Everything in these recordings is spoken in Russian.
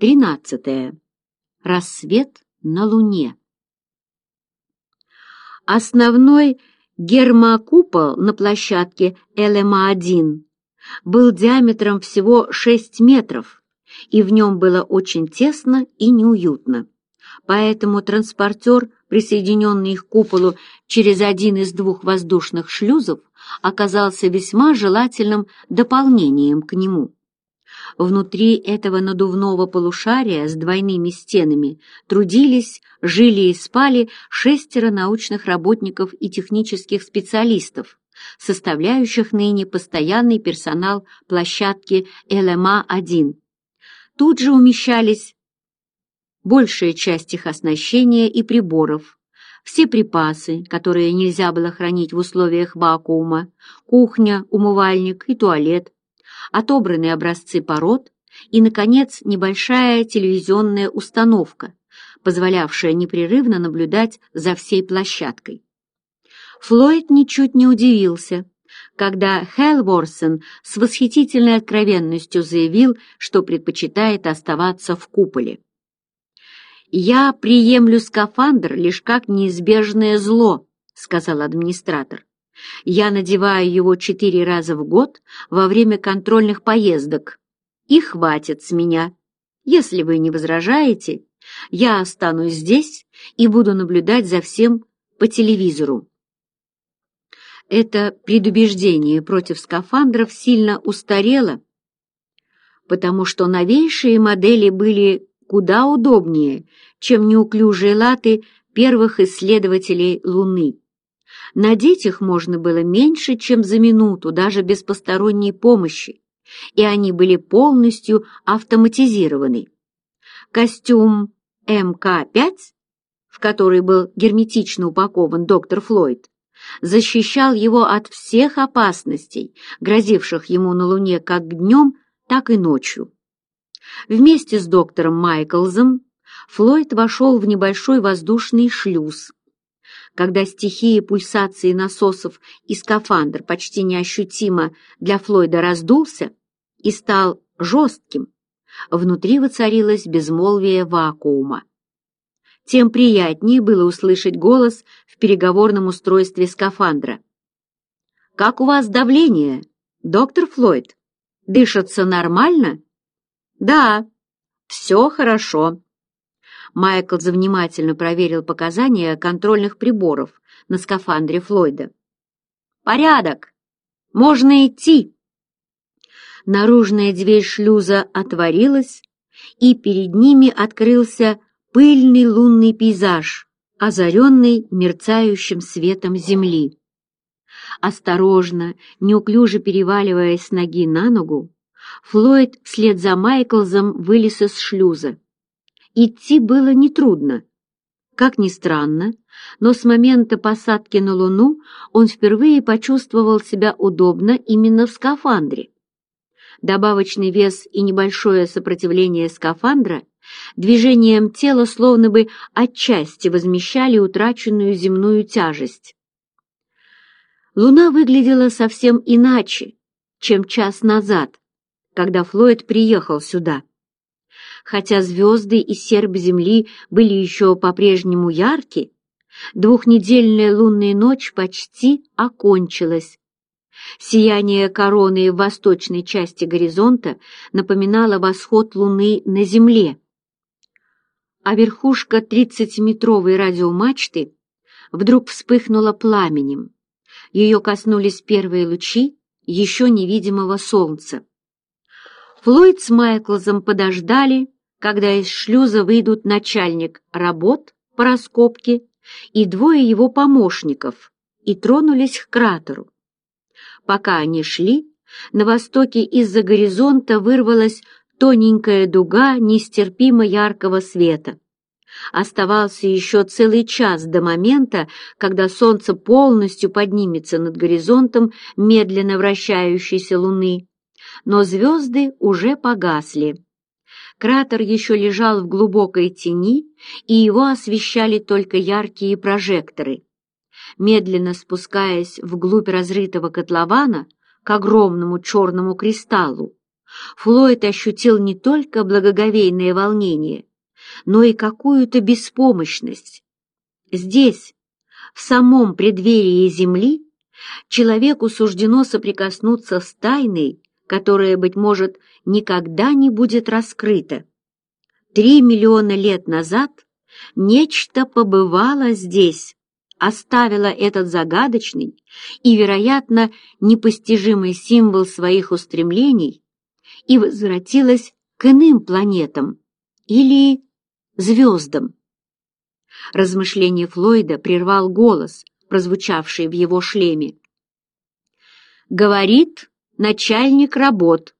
13. Рассвет на Луне. Основной гермокупол на площадке ЛМА-1 был диаметром всего 6 метров, и в нем было очень тесно и неуютно. Поэтому транспортер, присоединенный к куполу через один из двух воздушных шлюзов, оказался весьма желательным дополнением к нему. Внутри этого надувного полушария с двойными стенами трудились, жили и спали шестеро научных работников и технических специалистов, составляющих ныне постоянный персонал площадки ЛМА-1. Тут же умещались большая часть их оснащения и приборов, все припасы, которые нельзя было хранить в условиях вакуума, кухня, умывальник и туалет, отобранные образцы пород и, наконец, небольшая телевизионная установка, позволявшая непрерывно наблюдать за всей площадкой. Флойд ничуть не удивился, когда Хэл Хелворсон с восхитительной откровенностью заявил, что предпочитает оставаться в куполе. «Я приемлю скафандр лишь как неизбежное зло», — сказал администратор. Я надеваю его четыре раза в год во время контрольных поездок. И хватит с меня. Если вы не возражаете, я останусь здесь и буду наблюдать за всем по телевизору. Это предубеждение против скафандров сильно устарело, потому что новейшие модели были куда удобнее, чем неуклюжие латы первых исследователей Луны. Надеть их можно было меньше, чем за минуту, даже без посторонней помощи, и они были полностью автоматизированы. Костюм МК-5, в который был герметично упакован доктор Флойд, защищал его от всех опасностей, грозивших ему на Луне как днем, так и ночью. Вместе с доктором Майклзом Флойд вошел в небольшой воздушный шлюз, когда стихии пульсации насосов и скафандр почти неощутимо для Флойда раздулся и стал жестким, внутри воцарилось безмолвие вакуума. Тем приятнее было услышать голос в переговорном устройстве скафандра. «Как у вас давление, доктор Флойд? Дышится нормально?» «Да, все хорошо», Майкл завнимательно проверил показания контрольных приборов на скафандре Флойда. «Порядок! Можно идти!» Наружная дверь шлюза отворилась, и перед ними открылся пыльный лунный пейзаж, озаренный мерцающим светом земли. Осторожно, неуклюже переваливаясь с ноги на ногу, Флойд вслед за Майклзом вылез из шлюза. Идти было нетрудно. Как ни странно, но с момента посадки на Луну он впервые почувствовал себя удобно именно в скафандре. Добавочный вес и небольшое сопротивление скафандра движением тела словно бы отчасти возмещали утраченную земную тяжесть. Луна выглядела совсем иначе, чем час назад, когда Флойд приехал сюда хотя звезды и серб земли были еще по-прежнему ярки, двухнедельная лунная ночь почти окончилась. Сияние короны в восточной части горизонта напоминало восход луны на земле, а верхушка 30-метровой радиомачты вдруг вспыхнула пламенем. Ее коснулись первые лучи еще невидимого солнца. Флойд с Майклзом подождали, когда из шлюза выйдут начальник работ по раскопке и двое его помощников, и тронулись к кратеру. Пока они шли, на востоке из-за горизонта вырвалась тоненькая дуга нестерпимо яркого света. Оставался еще целый час до момента, когда солнце полностью поднимется над горизонтом медленно вращающейся луны, но звезды уже погасли. Кратер еще лежал в глубокой тени, и его освещали только яркие прожекторы. Медленно спускаясь вглубь разрытого котлована к огромному черному кристаллу, Флойд ощутил не только благоговейное волнение, но и какую-то беспомощность. Здесь, в самом преддверии Земли, человеку суждено соприкоснуться с тайной, которое, быть может, никогда не будет раскрыто. Три миллиона лет назад нечто побывало здесь, оставило этот загадочный и, вероятно, непостижимый символ своих устремлений и возвратилось к иным планетам или звездам. Размышление Флойда прервал голос, прозвучавший в его шлеме. «Говорит начальник работ.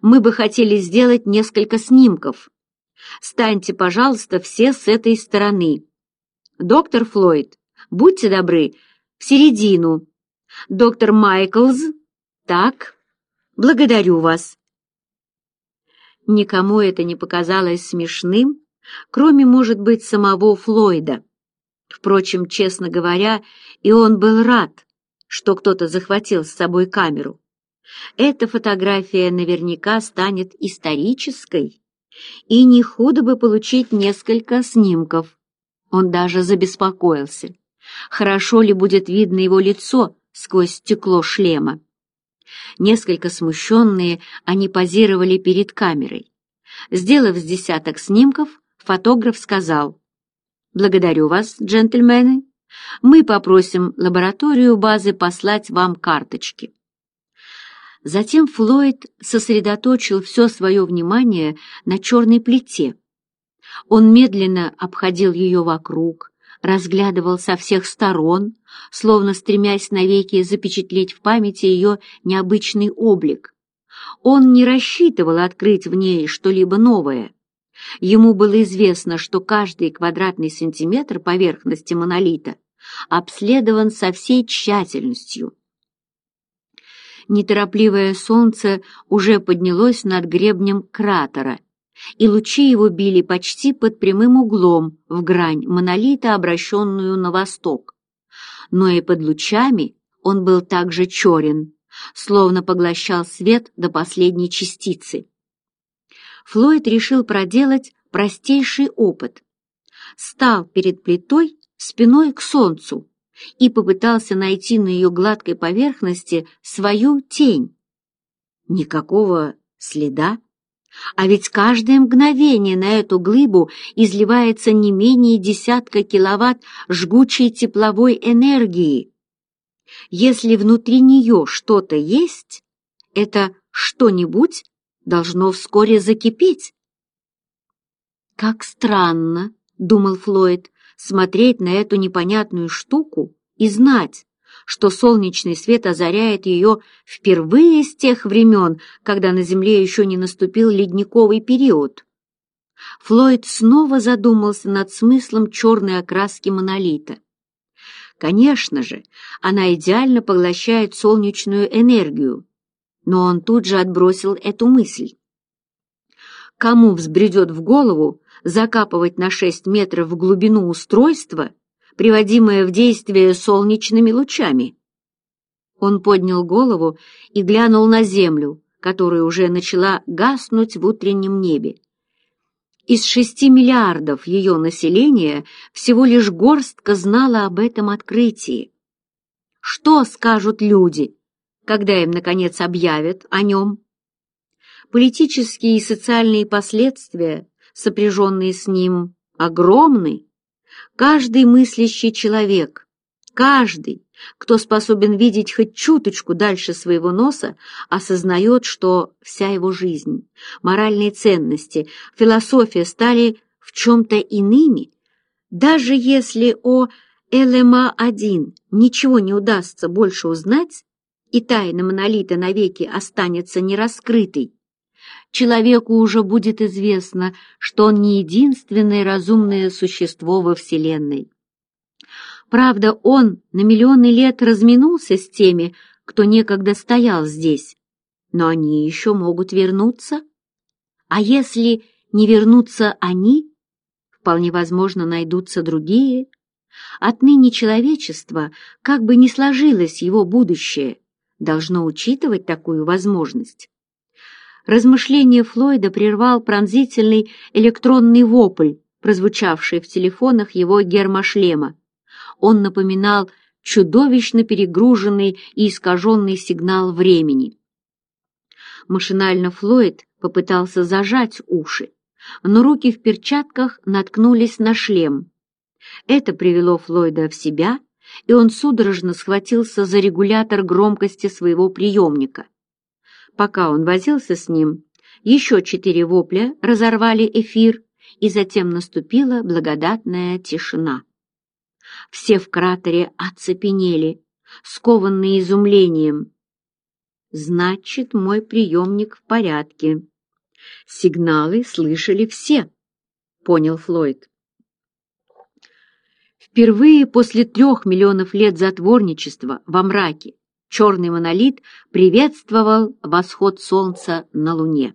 Мы бы хотели сделать несколько снимков. Станьте, пожалуйста, все с этой стороны. Доктор Флойд, будьте добры, в середину. Доктор майклс так, благодарю вас. Никому это не показалось смешным, кроме, может быть, самого Флойда. Впрочем, честно говоря, и он был рад, что кто-то захватил с собой камеру. Эта фотография наверняка станет исторической, и не худо бы получить несколько снимков. Он даже забеспокоился, хорошо ли будет видно его лицо сквозь стекло шлема. Несколько смущенные они позировали перед камерой. Сделав с десяток снимков, фотограф сказал, «Благодарю вас, джентльмены. Мы попросим лабораторию базы послать вам карточки». Затем Флойд сосредоточил все свое внимание на черной плите. Он медленно обходил ее вокруг, разглядывал со всех сторон, словно стремясь навеки запечатлеть в памяти ее необычный облик. Он не рассчитывал открыть в ней что-либо новое. Ему было известно, что каждый квадратный сантиметр поверхности монолита обследован со всей тщательностью – неторопливое солнце уже поднялось над гребнем кратера, и лучи его били почти под прямым углом в грань монолита, обращенную на восток. Но и под лучами он был также черен, словно поглощал свет до последней частицы. Флойд решил проделать простейший опыт. Стал перед плитой спиной к солнцу и попытался найти на ее гладкой поверхности свою тень. Никакого следа. А ведь каждое мгновение на эту глыбу изливается не менее десятка киловатт жгучей тепловой энергии. Если внутри нее что-то есть, это что-нибудь должно вскоре закипеть. «Как странно», — думал Флойд, смотреть на эту непонятную штуку и знать, что солнечный свет озаряет ее впервые с тех времен, когда на Земле еще не наступил ледниковый период. Флойд снова задумался над смыслом черной окраски монолита. Конечно же, она идеально поглощает солнечную энергию, но он тут же отбросил эту мысль. Кому взбредет в голову закапывать на 6 метров в глубину устройство, приводимое в действие солнечными лучами. Он поднял голову и глянул на землю, которая уже начала гаснуть в утреннем небе. Из шести миллиардов ее населения всего лишь горстка знала об этом открытии. Что скажут люди, когда им, наконец, объявят о нем? Политические и социальные последствия сопряженный с ним, огромный. Каждый мыслящий человек, каждый, кто способен видеть хоть чуточку дальше своего носа, осознает, что вся его жизнь, моральные ценности, философия стали в чем-то иными, даже если о ЛМА-1 ничего не удастся больше узнать, и тайна монолита навеки останется нераскрытой, человеку уже будет известно, что он не единственное разумное существо во Вселенной. Правда, он на миллионы лет разминулся с теми, кто некогда стоял здесь, но они еще могут вернуться. А если не вернутся они, вполне возможно найдутся другие. Отныне человечество, как бы ни сложилось его будущее, должно учитывать такую возможность. Размышление Флойда прервал пронзительный электронный вопль, прозвучавший в телефонах его гермошлема. Он напоминал чудовищно перегруженный и искаженный сигнал времени. Машинально Флойд попытался зажать уши, но руки в перчатках наткнулись на шлем. Это привело Флойда в себя, и он судорожно схватился за регулятор громкости своего приемника — Пока он возился с ним, еще четыре вопля разорвали эфир, и затем наступила благодатная тишина. Все в кратере оцепенели, скованные изумлением. «Значит, мой приемник в порядке». «Сигналы слышали все», — понял Флойд. Впервые после трех миллионов лет затворничества во мраке Черный монолит приветствовал восход солнца на Луне.